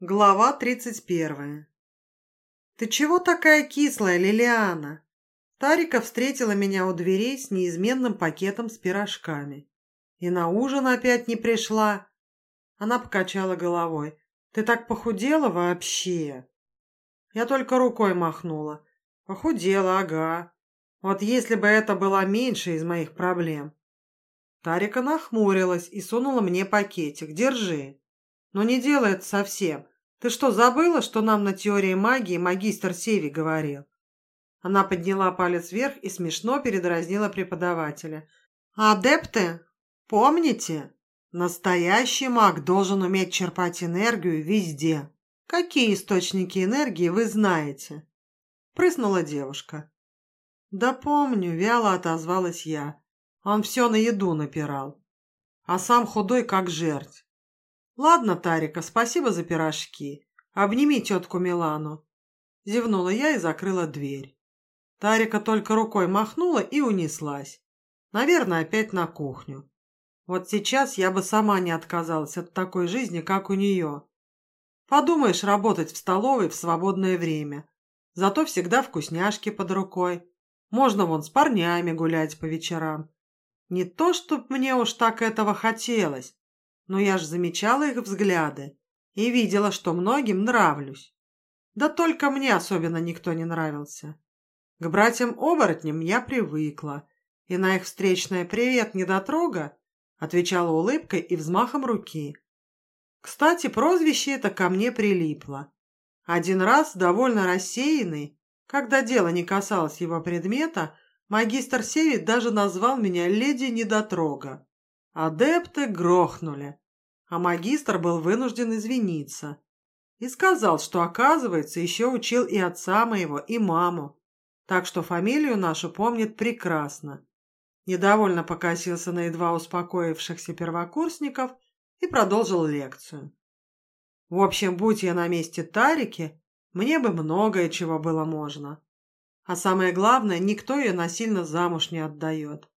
Глава тридцать первая. «Ты чего такая кислая, Лилиана?» Тарика встретила меня у дверей с неизменным пакетом с пирожками. «И на ужин опять не пришла?» Она покачала головой. «Ты так похудела вообще?» Я только рукой махнула. «Похудела, ага. Вот если бы это была меньше из моих проблем». Тарика нахмурилась и сунула мне пакетик. «Держи». Но не делает совсем. Ты что, забыла, что нам на теории магии магистр Севи говорил? Она подняла палец вверх и смешно передразнила преподавателя. «Адепты, помните, настоящий маг должен уметь черпать энергию везде. Какие источники энергии вы знаете?» Прыснула девушка. «Да помню», — вяло отозвалась я. Он все на еду напирал, а сам худой, как жерть. «Ладно, Тарика, спасибо за пирожки. Обними тетку Милану». Зевнула я и закрыла дверь. Тарика только рукой махнула и унеслась. Наверное, опять на кухню. Вот сейчас я бы сама не отказалась от такой жизни, как у нее. Подумаешь, работать в столовой в свободное время. Зато всегда вкусняшки под рукой. Можно вон с парнями гулять по вечерам. Не то, чтоб мне уж так этого хотелось, но я ж замечала их взгляды и видела, что многим нравлюсь. Да только мне особенно никто не нравился. К братьям-оборотням я привыкла, и на их встречное «привет, недотрога» отвечала улыбкой и взмахом руки. Кстати, прозвище это ко мне прилипло. Один раз, довольно рассеянный, когда дело не касалось его предмета, магистр Севит даже назвал меня леди недотрога. Адепты грохнули, а магистр был вынужден извиниться. И сказал, что, оказывается, еще учил и отца моего, и маму, так что фамилию нашу помнит прекрасно. Недовольно покосился на едва успокоившихся первокурсников и продолжил лекцию. В общем, будь я на месте Тарики, мне бы многое чего было можно. А самое главное, никто ее насильно замуж не отдает.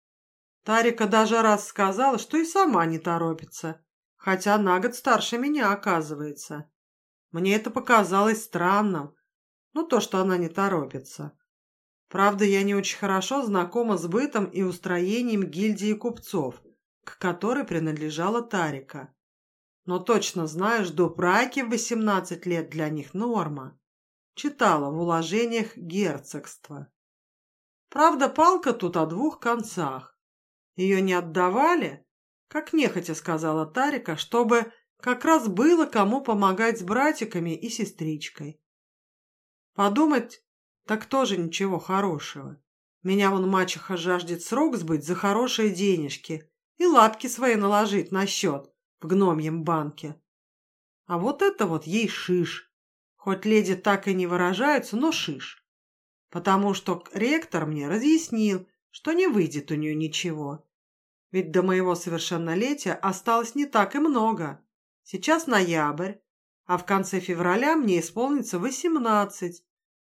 Тарика даже раз сказала, что и сама не торопится, хотя на год старше меня, оказывается. Мне это показалось странным, ну то, что она не торопится. Правда, я не очень хорошо знакома с бытом и устроением гильдии купцов, к которой принадлежала Тарика. Но точно знаю, что браки в 18 лет для них норма. Читала в уложениях герцогства. Правда, палка тут о двух концах. Ее не отдавали, как нехотя сказала Тарика, чтобы как раз было кому помогать с братиками и сестричкой. Подумать, так тоже ничего хорошего. Меня вон мачеха жаждет срок сбыть за хорошие денежки и лапки свои наложить на счет в гномьем банке. А вот это вот ей шиш. Хоть леди так и не выражаются, но шиш. Потому что ректор мне разъяснил, что не выйдет у нее ничего. Ведь до моего совершеннолетия осталось не так и много. Сейчас ноябрь, а в конце февраля мне исполнится восемнадцать.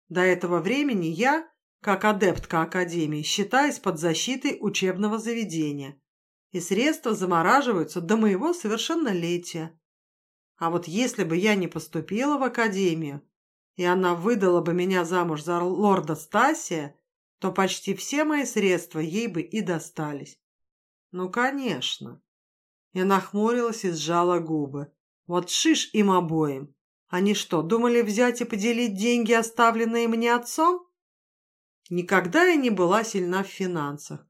До этого времени я, как адептка Академии, считаюсь под защитой учебного заведения, и средства замораживаются до моего совершеннолетия. А вот если бы я не поступила в Академию, и она выдала бы меня замуж за лорда Стасия, то почти все мои средства ей бы и достались. Ну, конечно. Я нахмурилась и сжала губы. Вот шиш им обоим. Они что, думали взять и поделить деньги, оставленные мне отцом? Никогда я не была сильна в финансах.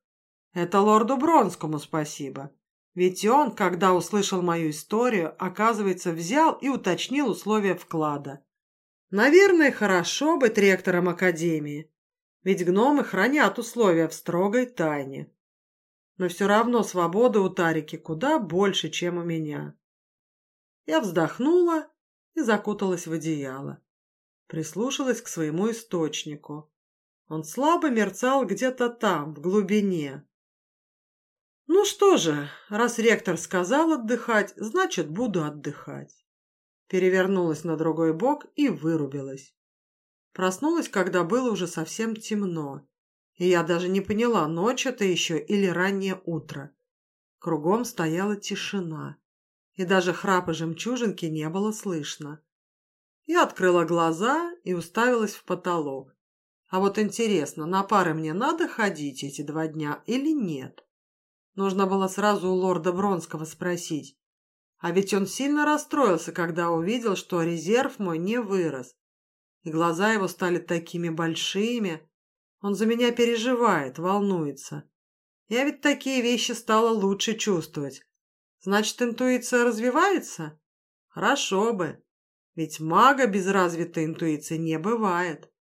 Это лорду Бронскому спасибо. Ведь он, когда услышал мою историю, оказывается, взял и уточнил условия вклада. Наверное, хорошо быть ректором академии, ведь гномы хранят условия в строгой тайне но все равно свободы у Тарики куда больше, чем у меня. Я вздохнула и закуталась в одеяло. Прислушалась к своему источнику. Он слабо мерцал где-то там, в глубине. Ну что же, раз ректор сказал отдыхать, значит, буду отдыхать. Перевернулась на другой бок и вырубилась. Проснулась, когда было уже совсем темно, и я даже не поняла, ночь это еще или раннее утро. Кругом стояла тишина, и даже храпа жемчужинки не было слышно. Я открыла глаза и уставилась в потолок. А вот интересно, на пары мне надо ходить эти два дня или нет? Нужно было сразу у лорда Бронского спросить. А ведь он сильно расстроился, когда увидел, что резерв мой не вырос. И глаза его стали такими большими. Он за меня переживает, волнуется. Я ведь такие вещи стала лучше чувствовать. Значит, интуиция развивается? Хорошо бы. Ведь мага без развитой интуиции не бывает.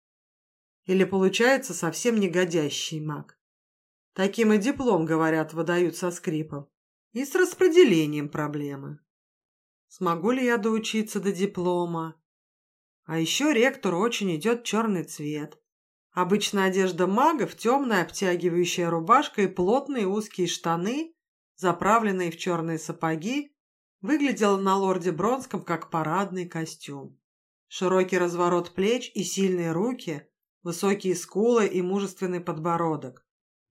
Или получается совсем негодящий маг. Таким и диплом, говорят, выдают со скрипом. И с распределением проблемы. Смогу ли я доучиться до диплома? А еще ректору очень идет черный цвет. Обычная одежда магов – темная обтягивающая рубашка и плотные узкие штаны, заправленные в черные сапоги, выглядела на лорде Бронском как парадный костюм. Широкий разворот плеч и сильные руки, высокие скулы и мужественный подбородок.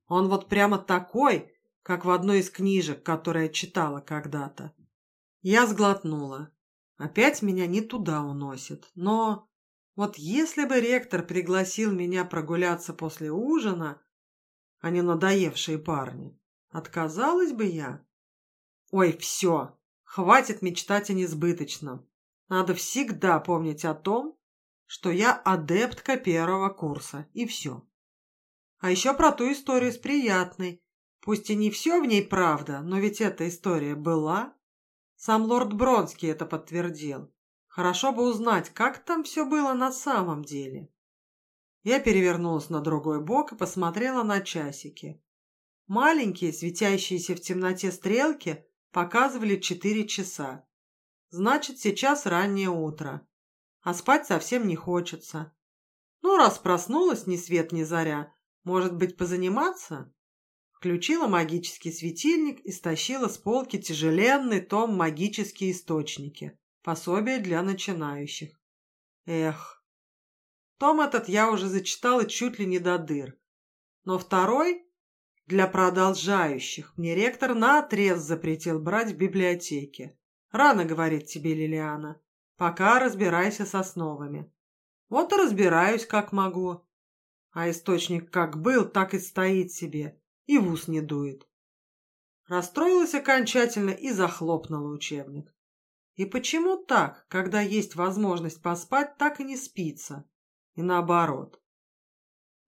Он вот прямо такой, как в одной из книжек, которые я читала когда-то. Я сглотнула. Опять меня не туда уносит. Но вот если бы ректор пригласил меня прогуляться после ужина, а не надоевшие парни, отказалась бы я? Ой, все, Хватит мечтать о несбыточном. Надо всегда помнить о том, что я адептка первого курса, и все. А еще про ту историю с приятной. Пусть и не все в ней правда, но ведь эта история была. Сам лорд Бронский это подтвердил. Хорошо бы узнать, как там все было на самом деле. Я перевернулась на другой бок и посмотрела на часики. Маленькие, светящиеся в темноте стрелки Показывали четыре часа. Значит, сейчас раннее утро. А спать совсем не хочется. Ну, раз проснулась ни свет ни заря, может быть, позаниматься? Включила магический светильник и стащила с полки тяжеленный том «Магические источники». Пособие для начинающих. Эх. Том этот я уже зачитала чуть ли не до дыр. Но второй для продолжающих мне ректор наотрез запретил брать в библиотеке. Рано, говорит тебе Лилиана, пока разбирайся с основами. Вот и разбираюсь, как могу. А источник как был, так и стоит себе, и в ус не дует. Расстроилась окончательно и захлопнула учебник. И почему так, когда есть возможность поспать, так и не спится? И наоборот.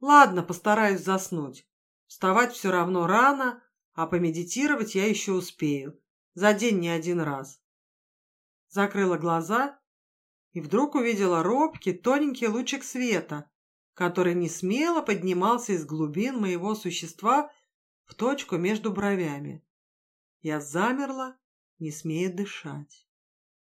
Ладно, постараюсь заснуть. Вставать все равно рано, а помедитировать я еще успею. За день не один раз. Закрыла глаза и вдруг увидела робкий, тоненький лучик света, который не смело поднимался из глубин моего существа в точку между бровями. Я замерла, не смея дышать.